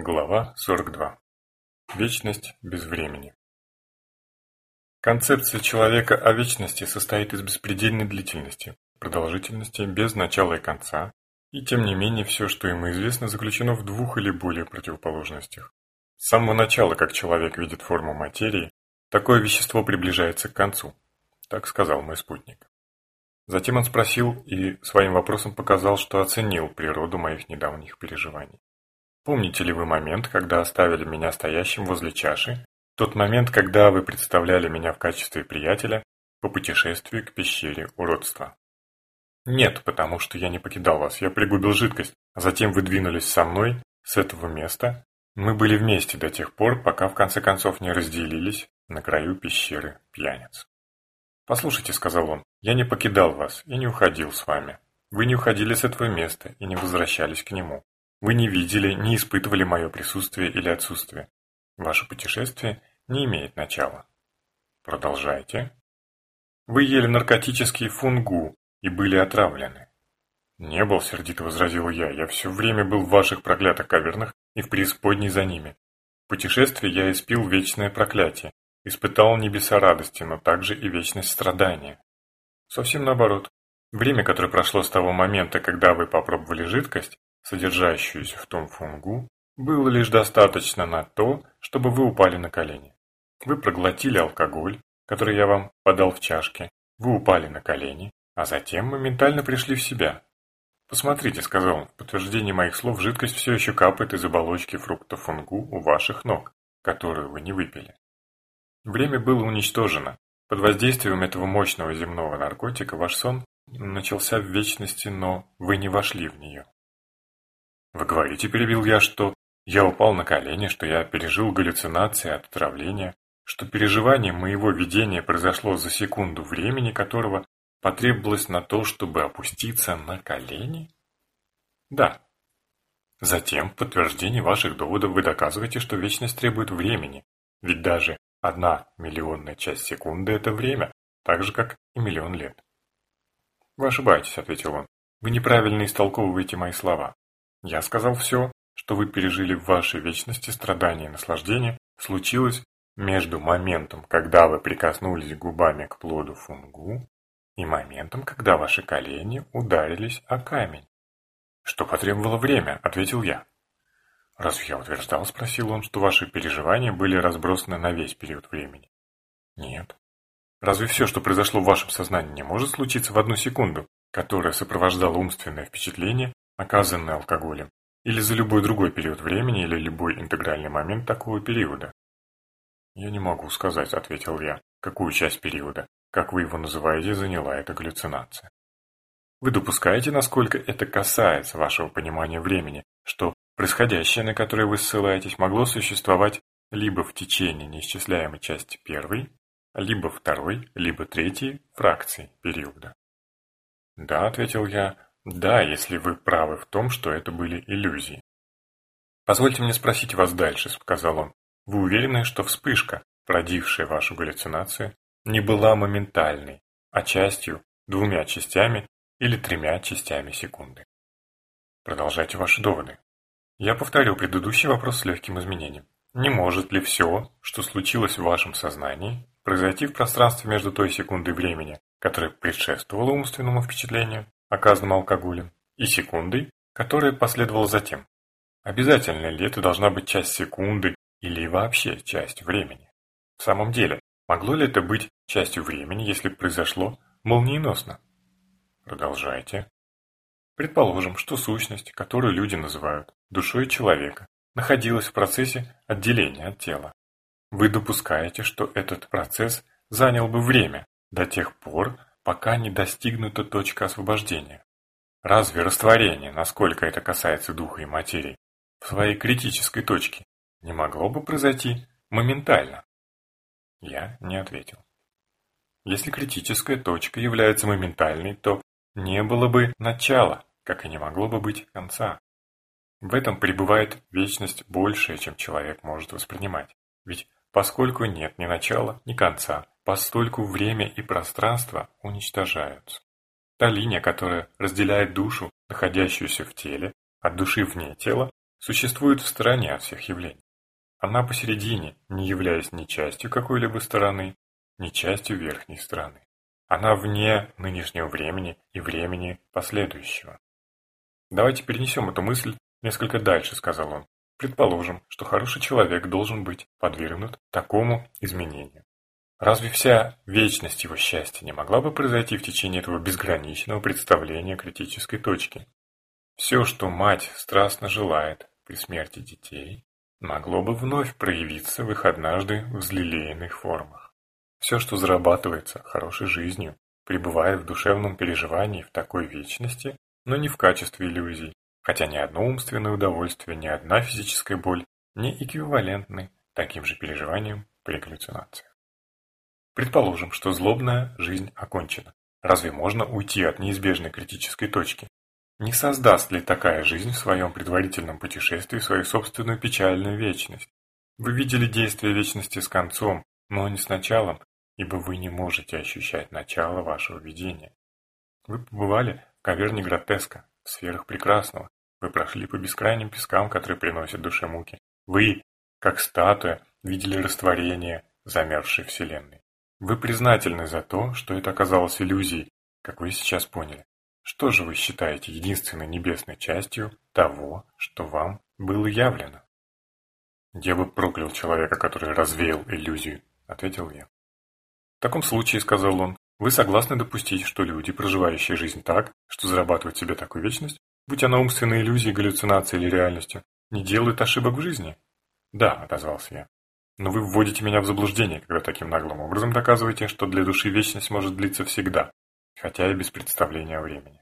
Глава 42. Вечность без времени. Концепция человека о вечности состоит из беспредельной длительности, продолжительности без начала и конца, и тем не менее все, что ему известно, заключено в двух или более противоположностях. С самого начала, как человек видит форму материи, такое вещество приближается к концу, так сказал мой спутник. Затем он спросил и своим вопросом показал, что оценил природу моих недавних переживаний. Помните ли вы момент, когда оставили меня стоящим возле чаши? Тот момент, когда вы представляли меня в качестве приятеля по путешествию к пещере уродства. Нет, потому что я не покидал вас, я пригубил жидкость, а затем вы двинулись со мной с этого места. Мы были вместе до тех пор, пока в конце концов не разделились на краю пещеры пьяниц. «Послушайте», — сказал он, — «я не покидал вас и не уходил с вами. Вы не уходили с этого места и не возвращались к нему. Вы не видели, не испытывали мое присутствие или отсутствие. Ваше путешествие не имеет начала. Продолжайте. Вы ели наркотический фунгу и были отравлены. Не был, сердито возразил я, я все время был в ваших проклятых кавернах и в преисподней за ними. В путешествии я испил вечное проклятие, испытал небеса радости, но также и вечность страдания. Совсем наоборот. Время, которое прошло с того момента, когда вы попробовали жидкость, содержащуюся в том фунгу, было лишь достаточно на то, чтобы вы упали на колени. Вы проглотили алкоголь, который я вам подал в чашке, вы упали на колени, а затем моментально пришли в себя. «Посмотрите», — сказал он, — «в подтверждение моих слов жидкость все еще капает из оболочки фрукта фунгу у ваших ног, которую вы не выпили». Время было уничтожено. Под воздействием этого мощного земного наркотика ваш сон начался в вечности, но вы не вошли в нее. Вы говорите, перебил я, что я упал на колени, что я пережил галлюцинации от отравления, что переживание моего видения произошло за секунду времени, которого потребовалось на то, чтобы опуститься на колени? Да. Затем, в подтверждении ваших доводов, вы доказываете, что вечность требует времени, ведь даже одна миллионная часть секунды – это время, так же, как и миллион лет. «Вы ошибаетесь», – ответил он. «Вы неправильно истолковываете мои слова. Я сказал все, что вы пережили в вашей вечности страдания и наслаждения, случилось между моментом, когда вы прикоснулись губами к плоду фунгу, и моментом, когда ваши колени ударились о камень. «Что потребовало время?» – ответил я. «Разве я утверждал?» – спросил он, что ваши переживания были разбросаны на весь период времени. «Нет». «Разве все, что произошло в вашем сознании, не может случиться в одну секунду, которая сопровождала умственное впечатление оказанный алкоголем, или за любой другой период времени, или любой интегральный момент такого периода? «Я не могу сказать», — ответил я, — «какую часть периода, как вы его называете, заняла эта галлюцинация». Вы допускаете, насколько это касается вашего понимания времени, что происходящее, на которое вы ссылаетесь, могло существовать либо в течение неисчисляемой части первой, либо второй, либо третьей фракции периода? «Да», — ответил я, да, если вы правы в том, что это были иллюзии. Позвольте мне спросить вас дальше, сказал он. Вы уверены, что вспышка, породившая вашу галлюцинацию, не была моментальной, а частью, двумя частями или тремя частями секунды? Продолжайте ваши доводы. Я повторю предыдущий вопрос с легким изменением. Не может ли все, что случилось в вашем сознании, произойти в пространстве между той секундой времени, которая предшествовала умственному впечатлению, оказанным алкоголем, и секундой, которая последовала затем. Обязательно ли это должна быть часть секунды или вообще часть времени? В самом деле, могло ли это быть частью времени, если произошло молниеносно? Продолжайте. Предположим, что сущность, которую люди называют душой человека, находилась в процессе отделения от тела. Вы допускаете, что этот процесс занял бы время до тех пор, пока не достигнута точка освобождения. Разве растворение, насколько это касается духа и материи, в своей критической точке не могло бы произойти моментально? Я не ответил. Если критическая точка является моментальной, то не было бы начала, как и не могло бы быть конца. В этом пребывает вечность большая, чем человек может воспринимать. Ведь поскольку нет ни начала, ни конца, постольку время и пространство уничтожаются. Та линия, которая разделяет душу, находящуюся в теле, от души вне тела, существует в стороне от всех явлений. Она посередине, не являясь ни частью какой-либо стороны, ни частью верхней стороны. Она вне нынешнего времени и времени последующего. «Давайте перенесем эту мысль несколько дальше», — сказал он. «Предположим, что хороший человек должен быть подвергнут такому изменению. Разве вся вечность его счастья не могла бы произойти в течение этого безграничного представления критической точки? Все, что мать страстно желает при смерти детей, могло бы вновь проявиться в их однажды взлелеянных формах. Все, что зарабатывается хорошей жизнью, пребывает в душевном переживании в такой вечности, но не в качестве иллюзий, хотя ни одно умственное удовольствие, ни одна физическая боль не эквивалентны таким же переживаниям при галлюцинациях. Предположим, что злобная жизнь окончена. Разве можно уйти от неизбежной критической точки? Не создаст ли такая жизнь в своем предварительном путешествии свою собственную печальную вечность? Вы видели действие вечности с концом, но не с началом, ибо вы не можете ощущать начало вашего видения. Вы побывали в каверне гротеска, в сферах прекрасного. Вы прошли по бескрайним пескам, которые приносят душе муки. Вы, как статуя, видели растворение замерзшей вселенной. Вы признательны за то, что это оказалось иллюзией, как вы сейчас поняли. Что же вы считаете единственной небесной частью того, что вам было явлено? «Я бы проклял человека, который развеял иллюзию», — ответил я. «В таком случае, — сказал он, — вы согласны допустить, что люди, проживающие жизнь так, что зарабатывают себе такую вечность, будь она умственной иллюзией, галлюцинацией или реальностью, не делают ошибок в жизни?» «Да», — отозвался я. Но вы вводите меня в заблуждение, когда таким наглым образом доказываете, что для души вечность может длиться всегда, хотя и без представления о времени.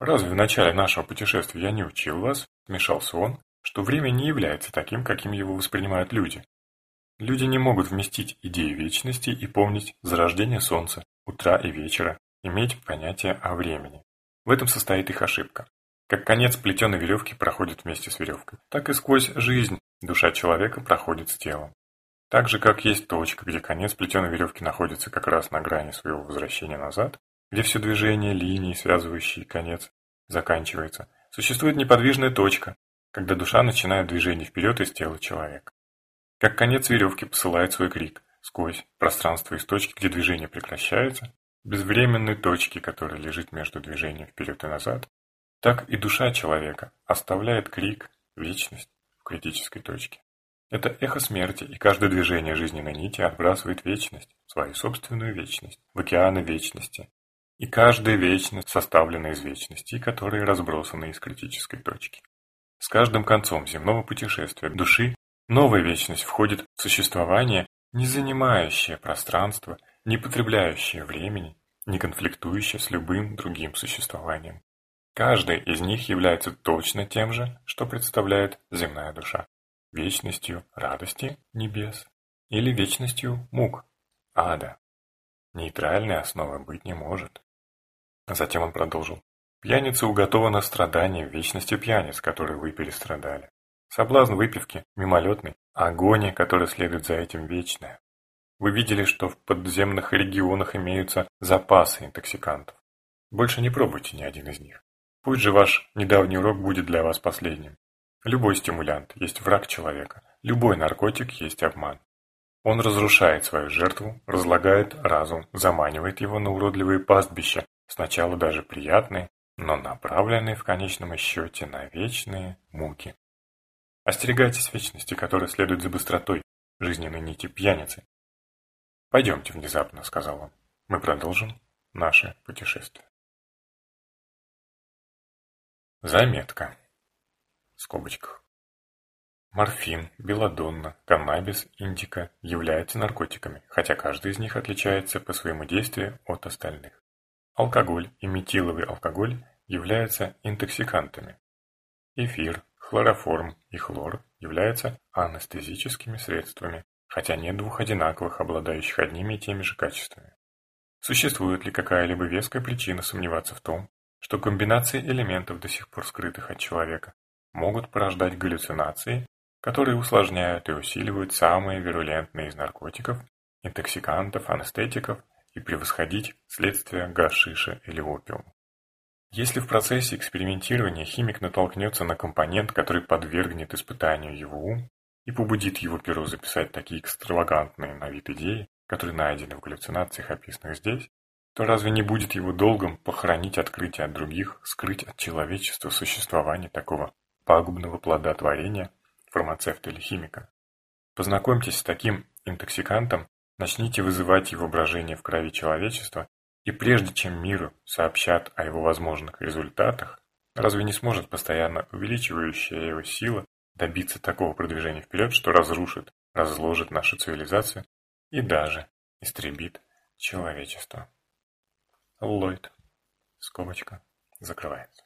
Разве в начале нашего путешествия я не учил вас, вмешался он, что время не является таким, каким его воспринимают люди? Люди не могут вместить идею вечности и помнить зарождение солнца, утра и вечера, иметь понятие о времени. В этом состоит их ошибка. Как конец плетеной веревки проходит вместе с веревкой, так и сквозь жизнь душа человека проходит с телом. Так же, как есть точка, где конец плетеной веревки находится как раз на грани своего возвращения назад, где все движение линии, связывающие конец, заканчивается, существует неподвижная точка, когда душа начинает движение вперед из тела человека. Как конец веревки посылает свой крик сквозь пространство из точки, где движение прекращается, безвременной точки, которая лежит между движением вперед и назад, так и душа человека оставляет крик, вечность в критической точке. Это эхо смерти, и каждое движение жизненной нити отбрасывает вечность, свою собственную вечность, в океаны вечности. И каждая вечность составлена из вечностей, которые разбросаны из критической точки. С каждым концом земного путешествия души новая вечность входит в существование, не занимающее пространство, не потребляющее времени, не конфликтующее с любым другим существованием. Каждый из них является точно тем же, что представляет земная душа – вечностью радости небес или вечностью мук ада. Нейтральной основы быть не может. Затем он продолжил. Пьянице уготовано страдание вечностью пьяниц, которые вы перестрадали. Соблазн выпивки мимолетный, а агония, которая следует за этим, вечная. Вы видели, что в подземных регионах имеются запасы интоксикантов. Больше не пробуйте ни один из них. Пусть же ваш недавний урок будет для вас последним. Любой стимулянт есть враг человека, любой наркотик есть обман. Он разрушает свою жертву, разлагает разум, заманивает его на уродливые пастбища, сначала даже приятные, но направленные в конечном счете на вечные муки. Остерегайтесь вечности, которая следует за быстротой жизненной нити пьяницы. «Пойдемте внезапно», — сказал он. «Мы продолжим наше путешествие». Заметка. В скобочках. Морфин, белладонна, каннабис, индика являются наркотиками, хотя каждый из них отличается по своему действию от остальных. Алкоголь и метиловый алкоголь являются интоксикантами. Эфир, хлороформ и хлор являются анестезическими средствами, хотя нет двух одинаковых, обладающих одними и теми же качествами. Существует ли какая-либо веская причина сомневаться в том, что комбинации элементов, до сих пор скрытых от человека, могут порождать галлюцинации, которые усложняют и усиливают самые вирулентные из наркотиков, интоксикантов, анестетиков и превосходить следствие гашиша или опиума. Если в процессе экспериментирования химик натолкнется на компонент, который подвергнет испытанию его ум и побудит его перо записать такие экстравагантные на вид идеи, которые найдены в галлюцинациях, описанных здесь, то разве не будет его долгом похоронить открытие от других, скрыть от человечества существование такого пагубного плода творения фармацевта или химика? Познакомьтесь с таким интоксикантом, начните вызывать его брожение в крови человечества, и прежде чем миру сообщат о его возможных результатах, разве не сможет постоянно увеличивающая его сила добиться такого продвижения вперед, что разрушит, разложит нашу цивилизацию и даже истребит человечество? Ллойд. Скобочка закрывается.